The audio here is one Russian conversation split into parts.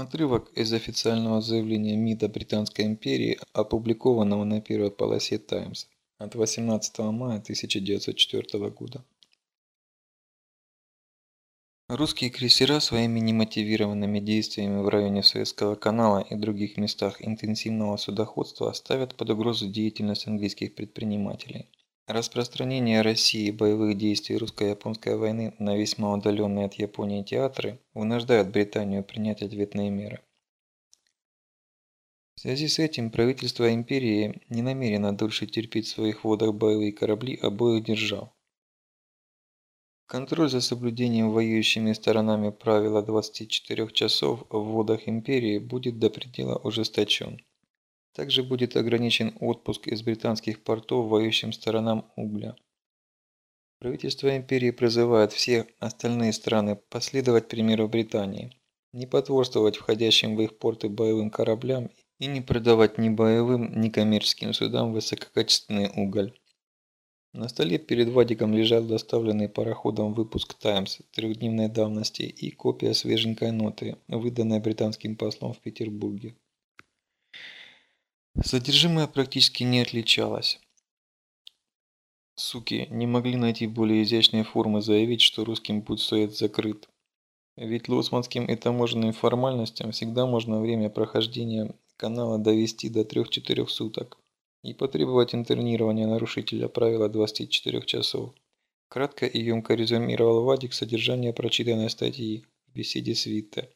Отрывок из официального заявления МИДа Британской империи, опубликованного на первой полосе «Таймс» от 18 мая 1904 года. Русские крейсера своими немотивированными действиями в районе Суэцкого канала и других местах интенсивного судоходства ставят под угрозу деятельность английских предпринимателей. Распространение России боевых действий русско-японской войны на весьма удаленные от Японии театры вынуждает Британию принять ответные меры. В связи с этим правительство империи не намерено дольше терпеть в своих водах боевые корабли обоих держав. Контроль за соблюдением воюющими сторонами правила 24 часов в водах империи будет до предела ужесточен. Также будет ограничен отпуск из британских портов воюющим сторонам угля. Правительство империи призывает все остальные страны последовать примеру Британии, не потворствовать входящим в их порты боевым кораблям и не продавать ни боевым, ни коммерческим судам высококачественный уголь. На столе перед Вадиком лежал доставленный пароходом выпуск «Таймс» трехдневной давности и копия свеженькой ноты, выданной британским послом в Петербурге. Содержимое практически не отличалось. Суки не могли найти более изящной формы заявить, что русским путь Суэц закрыт. Ведь лоцманским и таможенным формальностям всегда можно время прохождения канала довести до 3-4 суток и потребовать интернирования нарушителя правила 24 часов. Кратко и емко резюмировал Вадик содержание прочитанной статьи в беседе с Витте.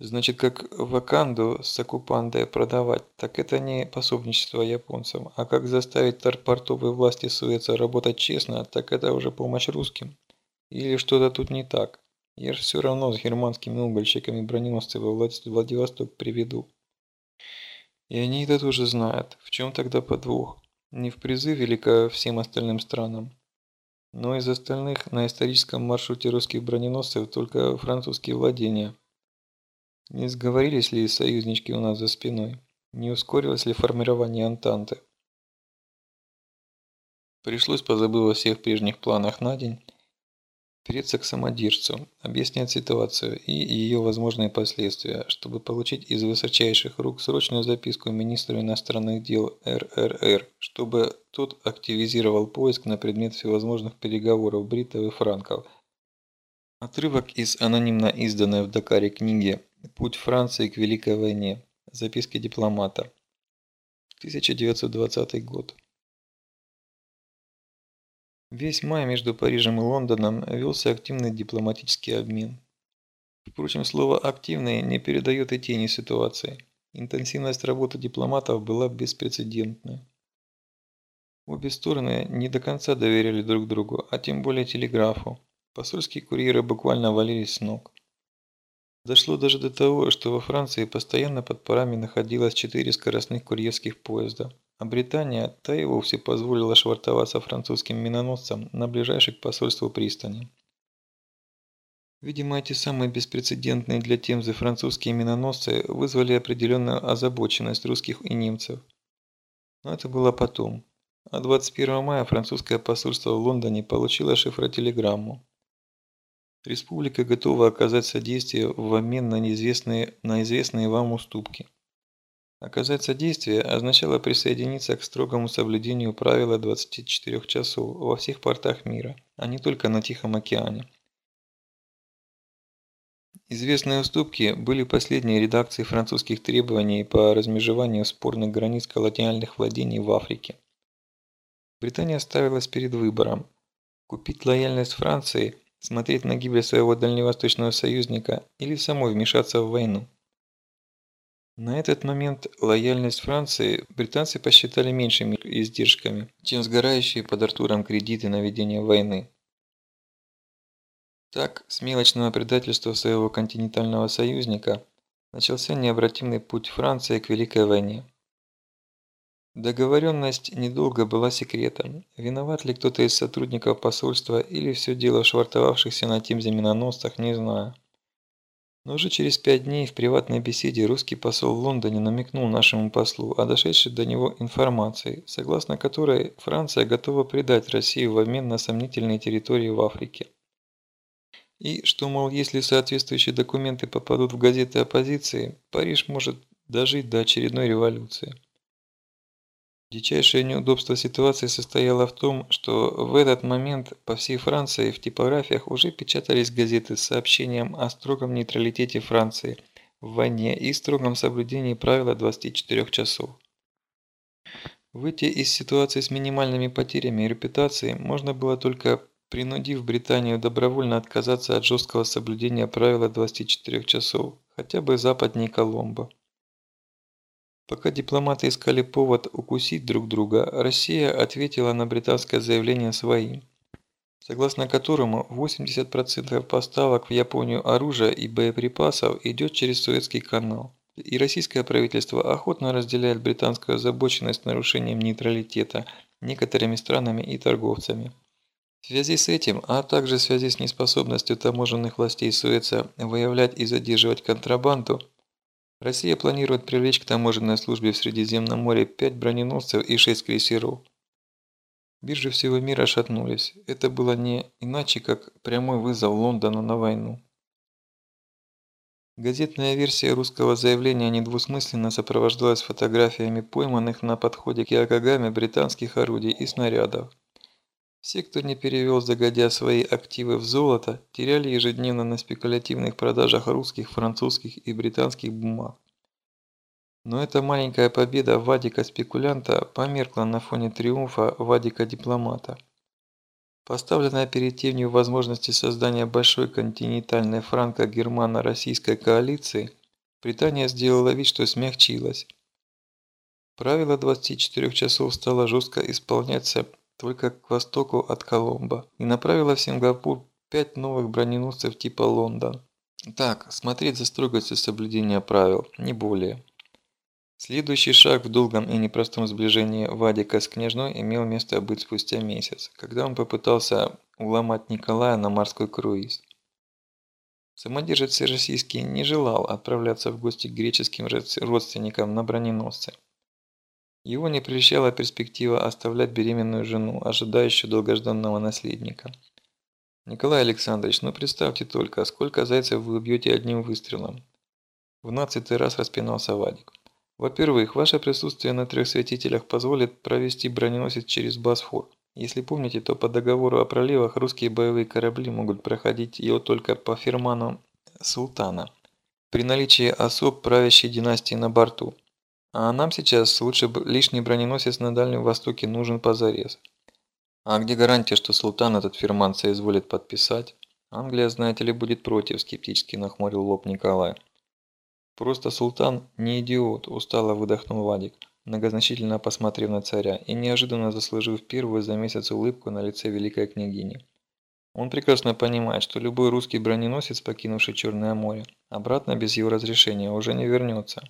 Значит, как Ваканду с оккупантой продавать, так это не пособничество японцам, а как заставить портовые власти Суэца работать честно, так это уже помощь русским. Или что-то тут не так. Я ж все равно с германскими угольщиками броненосцы во Владивосток приведу. И они это тоже знают. В чем тогда подвох? Не в призыве ли ко всем остальным странам? Но из остальных на историческом маршруте русских броненосцев только французские владения – не сговорились ли союзнички у нас за спиной? Не ускорилось ли формирование Антанты? Пришлось, позабыв о всех прежних планах на день, переться к самодержцу, объяснять ситуацию и ее возможные последствия, чтобы получить из высочайших рук срочную записку министру иностранных дел РРР, чтобы тот активизировал поиск на предмет всевозможных переговоров бритов и франков. Отрывок из анонимно изданной в Дакаре книги Путь Франции к Великой войне. Записки дипломата. 1920 год. Весь май между Парижем и Лондоном велся активный дипломатический обмен. Впрочем, слово «активный» не передает и тени ситуации. Интенсивность работы дипломатов была беспрецедентной. Обе стороны не до конца доверяли друг другу, а тем более телеграфу. Посольские курьеры буквально валились с ног. Дошло даже до того, что во Франции постоянно под парами находилось четыре скоростных курьерских поезда, а Британия та и вовсе позволила швартоваться французским миноносцам на ближайшей к посольству пристани. Видимо, эти самые беспрецедентные для Темзы французские миноносцы вызвали определенную озабоченность русских и немцев. Но это было потом. А 21 мая французское посольство в Лондоне получило шифротелеграмму. Республика готова оказать содействие в обмен на, неизвестные, на известные вам уступки. Оказать содействие означало присоединиться к строгому соблюдению правила 24 часов во всех портах мира, а не только на Тихом океане. Известные уступки были последней редакцией французских требований по размежеванию спорных границ колониальных владений в Африке. Британия ставилась перед выбором – купить лояльность Франции – смотреть на гибель своего дальневосточного союзника или самой вмешаться в войну. На этот момент лояльность Франции британцы посчитали меньшими издержками, чем сгорающие под Артуром кредиты на ведение войны. Так, с мелочного предательства своего континентального союзника начался необратимый путь Франции к Великой войне. Договоренность недолго была секретом. Виноват ли кто-то из сотрудников посольства или все дело в швартовавшихся на Тимзе миноносцах, не знаю. Но уже через пять дней в приватной беседе русский посол в Лондоне намекнул нашему послу о дошедшей до него информации, согласно которой Франция готова предать Россию в обмен на сомнительные территории в Африке. И что, мол, если соответствующие документы попадут в газеты оппозиции, Париж может дожить до очередной революции. Дичайшее неудобство ситуации состояло в том, что в этот момент по всей Франции в типографиях уже печатались газеты с сообщением о строгом нейтралитете Франции в войне и строгом соблюдении правила 24 часов. Выйти из ситуации с минимальными потерями и репутацией можно было только принудив Британию добровольно отказаться от жесткого соблюдения правила 24 часов, хотя бы западнее Коломбо. Пока дипломаты искали повод укусить друг друга, Россия ответила на британское заявление своим, согласно которому 80% поставок в Японию оружия и боеприпасов идет через Суэцкий канал. И российское правительство охотно разделяет британскую озабоченность нарушением нейтралитета некоторыми странами и торговцами. В связи с этим, а также в связи с неспособностью таможенных властей Суэца выявлять и задерживать контрабанду, Россия планирует привлечь к таможенной службе в Средиземном море 5 броненосцев и 6 крейсеров. Биржи всего мира шатнулись. Это было не иначе, как прямой вызов Лондона на войну. Газетная версия русского заявления недвусмысленно сопровождалась фотографиями пойманных на подходе к Якогаме британских орудий и снарядов. Все, кто не перевел загодя свои активы в золото, теряли ежедневно на спекулятивных продажах русских, французских и британских бумаг. Но эта маленькая победа Вадика-спекулянта померкла на фоне триумфа Вадика-дипломата. Поставленная перед тенью возможности создания большой континентальной франко-германо-российской коалиции, Британия сделала вид, что смягчилась. Правило 24 часов стало жестко исполняться только к востоку от Коломбо, и направила в Сингапур пять новых броненосцев типа Лондон. Так, смотреть за строгостью соблюдения правил, не более. Следующий шаг в долгом и непростом сближении Вадика с княжной имел место быть спустя месяц, когда он попытался уломать Николая на морской круиз. Самодержец Всероссийский не желал отправляться в гости к греческим родственникам на броненосце. Его не прельщала перспектива оставлять беременную жену, ожидающую долгожданного наследника. «Николай Александрович, ну представьте только, сколько зайцев вы убьете одним выстрелом?» В нацатый раз распинался Вадик. «Во-первых, ваше присутствие на трех святителях позволит провести броненосец через Босфор. Если помните, то по договору о проливах русские боевые корабли могут проходить его только по ферману султана, при наличии особ правящей династии на борту. А нам сейчас лучше лишний броненосец на Дальнем Востоке нужен позарез. А где гарантия, что султан этот фирман соизволит подписать? Англия, знаете ли, будет против, скептически нахмурил лоб Николай. Просто султан не идиот, устало выдохнул Вадик, многозначительно посмотрев на царя и неожиданно заслужив первую за месяц улыбку на лице великой княгини. Он прекрасно понимает, что любой русский броненосец, покинувший Черное море, обратно без его разрешения уже не вернется.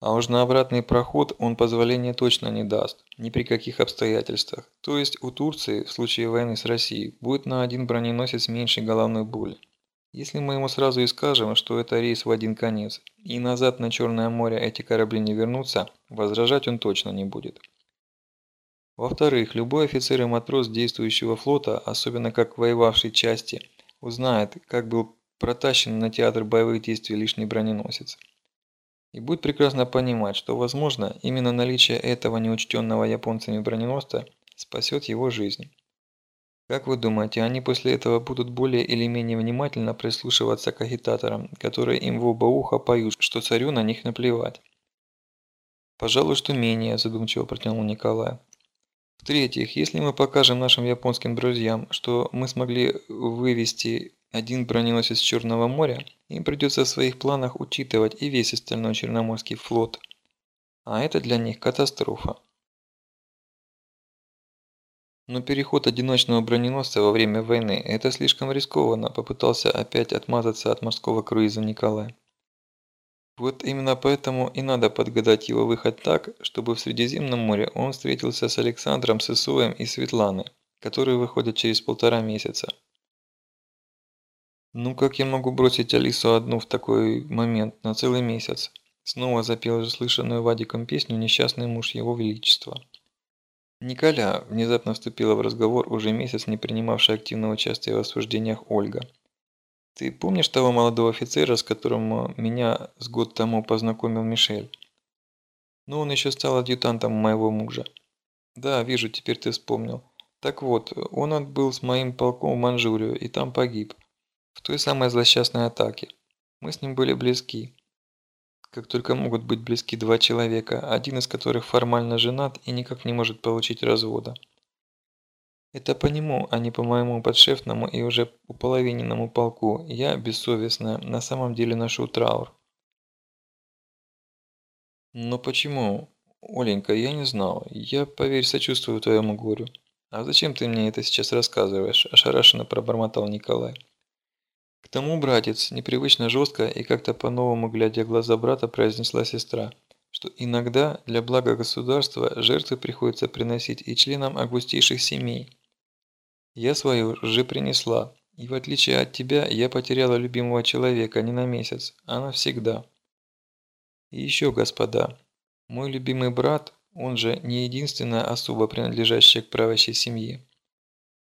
А уж на обратный проход он позволения точно не даст, ни при каких обстоятельствах. То есть у Турции в случае войны с Россией будет на один броненосец меньше головной боли. Если мы ему сразу и скажем, что это рейс в один конец, и назад на Черное море эти корабли не вернутся, возражать он точно не будет. Во-вторых, любой офицер и матрос действующего флота, особенно как воевавшей части, узнает, как был протащен на театр боевых действий лишний броненосец. И будет прекрасно понимать, что, возможно, именно наличие этого неучтенного японцами броненосца спасет его жизнь. Как вы думаете, они после этого будут более или менее внимательно прислушиваться к агитаторам, которые им в оба уха поют, что царю на них наплевать? Пожалуй, что менее, задумчиво протянул Николай. В-третьих, если мы покажем нашим японским друзьям, что мы смогли вывести один броненосец Черного моря, им придется в своих планах учитывать и весь остальной Черноморский флот. А это для них катастрофа. Но переход одиночного броненосца во время войны – это слишком рискованно, попытался опять отмазаться от морского круиза Николай. Вот именно поэтому и надо подгадать его выход так, чтобы в Средиземном море он встретился с Александром, Сысоем и Светланой, которые выходят через полтора месяца. «Ну как я могу бросить Алису одну в такой момент, на целый месяц?» Снова запел уже слышанную Вадиком песню «Несчастный муж его величества». Николя внезапно вступила в разговор уже месяц не принимавшая активного участия в обсуждениях Ольга. Ты помнишь того молодого офицера, с которым меня с год тому познакомил Мишель? Ну, он еще стал адъютантом моего мужа. Да, вижу, теперь ты вспомнил. Так вот, он отбыл с моим полком в Манчжурию и там погиб. В той самой злосчастной атаке. Мы с ним были близки. Как только могут быть близки два человека, один из которых формально женат и никак не может получить развода. Это по нему, а не по моему подшефному и уже уполовиненному полку. Я, бессовестная, на самом деле ношу траур. Но почему? Оленька, я не знал. Я, поверь, сочувствую твоему горю. А зачем ты мне это сейчас рассказываешь? Ошарашенно пробормотал Николай. К тому, братец, непривычно жестко и как-то по-новому глядя глаза брата, произнесла сестра, что иногда для блага государства жертвы приходится приносить и членам августейших семей. Я свою уже принесла, и в отличие от тебя, я потеряла любимого человека не на месяц, а навсегда. И еще, господа, мой любимый брат, он же не единственная особа, принадлежащая к правящей семье.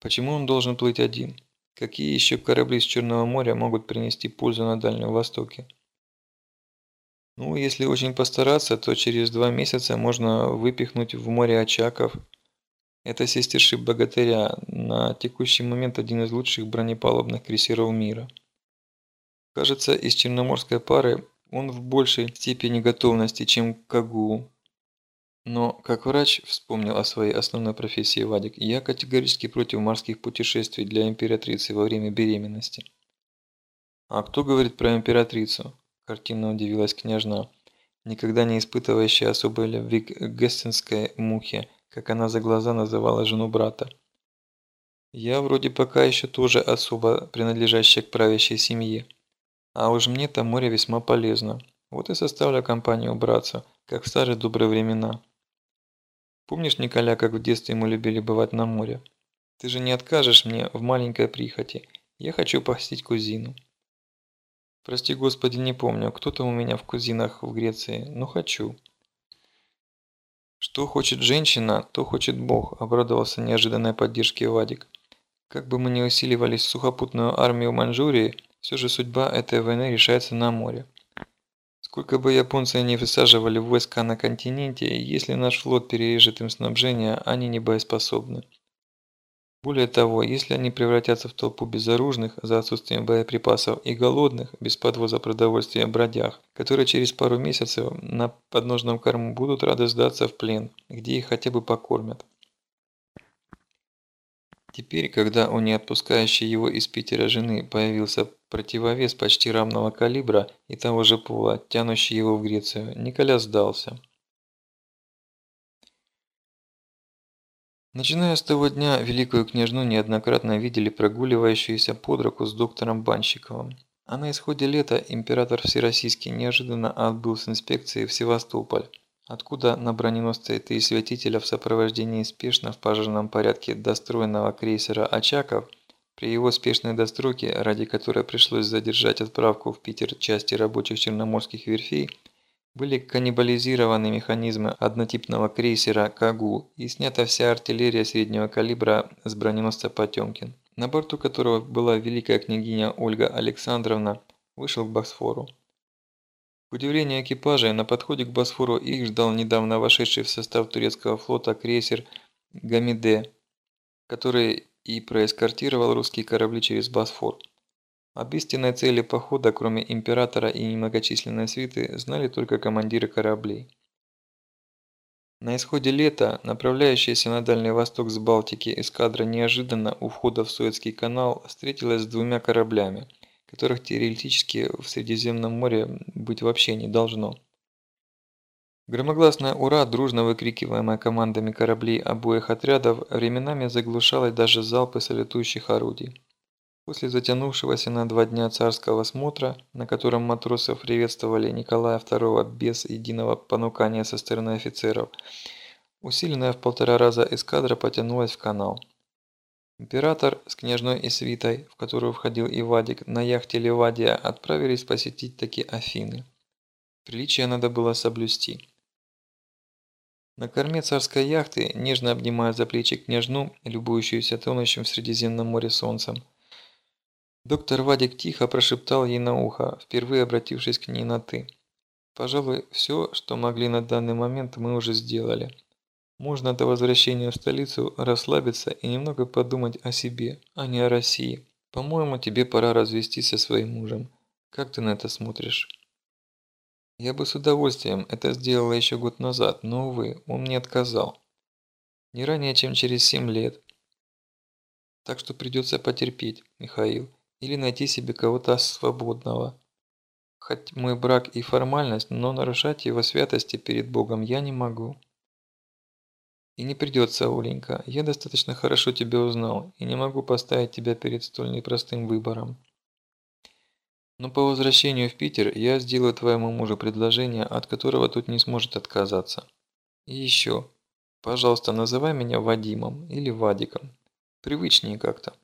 Почему он должен плыть один? Какие еще корабли с Черного моря могут принести пользу на Дальнем Востоке? Ну, если очень постараться, то через два месяца можно выпихнуть в море Очаков. Это сестершип Богатыря, на текущий момент один из лучших бронепалубных крейсеров мира. Кажется, из черноморской пары он в большей степени готовности, чем Кагу. Но, как врач, вспомнил о своей основной профессии Вадик, я категорически против морских путешествий для императрицы во время беременности. «А кто говорит про императрицу?» – картинно удивилась княжна, никогда не испытывающая особой любви к гессенской мухе, как она за глаза называла жену брата. «Я вроде пока еще тоже особо принадлежащая к правящей семье. А уж мне-то море весьма полезно. Вот и составлю компанию братцу, как в старые добрые времена». Помнишь, Николя, как в детстве мы любили бывать на море? Ты же не откажешь мне в маленькой прихоти. Я хочу посетить кузину. Прости господи, не помню, кто там у меня в кузинах в Греции, но хочу. Что хочет женщина, то хочет Бог, обрадовался неожиданной поддержке Вадик. Как бы мы ни усиливались в сухопутную армию Маньчжурии, все же судьба этой войны решается на море. Сколько бы японцы не высаживали войска на континенте, если наш флот перережет им снабжение, они не боеспособны. Более того, если они превратятся в толпу безоружных за отсутствием боеприпасов и голодных, без подвоза продовольствия бродяг, которые через пару месяцев на подножном корму будут рады сдаться в плен, где их хотя бы покормят. Теперь, когда у неотпускающей его из Питера жены появился противовес почти равного калибра и того же пола, тянущий его в Грецию, Николя сдался. Начиная с того дня, великую княжну неоднократно видели прогуливающуюся под руку с доктором Банщиковым. А на исходе лета император Всероссийский неожиданно отбыл с инспекции в Севастополь откуда на броненосце три святителя в сопровождении спешно в пожарном порядке достроенного крейсера «Очаков» при его спешной достройке, ради которой пришлось задержать отправку в Питер части рабочих черноморских верфей, были каннибализированы механизмы однотипного крейсера «Кагу» и снята вся артиллерия среднего калибра с броненосца «Потемкин», на борту которого была великая княгиня Ольга Александровна, вышел к Босфору. К удивлению экипажа, на подходе к Босфору их ждал недавно вошедший в состав турецкого флота крейсер «Гамиде», который и проэскортировал русские корабли через Босфор. Об истинной цели похода, кроме императора и немногочисленной свиты, знали только командиры кораблей. На исходе лета, направляющаяся на Дальний Восток с Балтики эскадра неожиданно у входа в Суэцкий канал встретилась с двумя кораблями – которых теоретически в Средиземном море быть вообще не должно. Громогласное «Ура», дружно выкрикиваемое командами кораблей обоих отрядов, временами заглушало даже залпы салютующих орудий. После затянувшегося на два дня царского смотра, на котором матросов приветствовали Николая II без единого понукания со стороны офицеров, усиленная в полтора раза эскадра потянулась в канал. Император с княжной и свитой, в которую входил и Вадик, на яхте Левадия отправились посетить таки Афины. Приличие надо было соблюсти. На корме царской яхты, нежно обнимая за плечи княжну, любующуюся тонущим в Средиземном море солнцем, Доктор Вадик тихо прошептал ей на ухо, впервые обратившись к ней на «ты». «Пожалуй, все, что могли на данный момент, мы уже сделали. Можно до возвращения в столицу расслабиться и немного подумать о себе, а не о России. По-моему, тебе пора развестись со своим мужем. Как ты на это смотришь?» Я бы с удовольствием это сделала еще год назад, но, увы, он мне отказал. Не ранее, чем через семь лет. Так что придется потерпеть, Михаил, или найти себе кого-то свободного. Хоть мой брак и формальность, но нарушать его святости перед Богом я не могу. И не придется, Оленька, я достаточно хорошо тебя узнал и не могу поставить тебя перед столь непростым выбором. Но по возвращению в Питер я сделаю твоему мужу предложение, от которого тут не сможет отказаться. И еще, пожалуйста, называй меня Вадимом или Вадиком. Привычнее как-то.